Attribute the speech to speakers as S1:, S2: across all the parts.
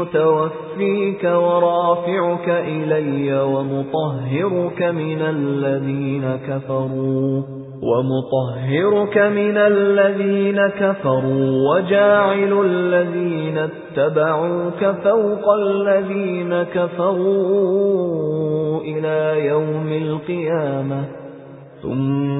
S1: مُتَوَفِّيكَ وَرَافِعُكَ إِلَيَّ وَمُطَهِّرُكَ مِنَ الَّذِينَ كَفَرُوا وَمُطَهِّرُكَ مِنَ الَّذِينَ كَفَرُوا وَجَاعِلُ الَّذِينَ اتَّبَعُوكَ فَوْقَ الَّذِينَ كَفَرُوا إِلَى يَوْمِ الْقِيَامَةِ ثُمَّ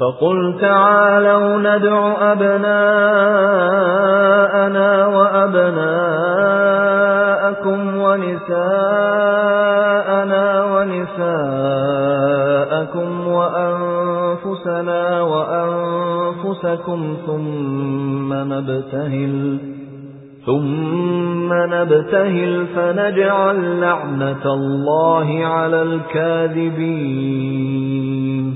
S1: فَقُلْ تَعَالَوْا نَدْعُ أَبْنَاءَنَا وَأَبْنَاءَكُمْ وَنِسَاءَنَا وَنِسَاءَكُمْ وَأَنفُسَنَا وَأَنفُسَكُمْ ثُمَّ نَبْتَهِلْ ثُمَّ نَبْتَهِلْ فَنَجْعَلْ لَعْنَةَ اللَّهِ عَلَى الْكَاذِبِينَ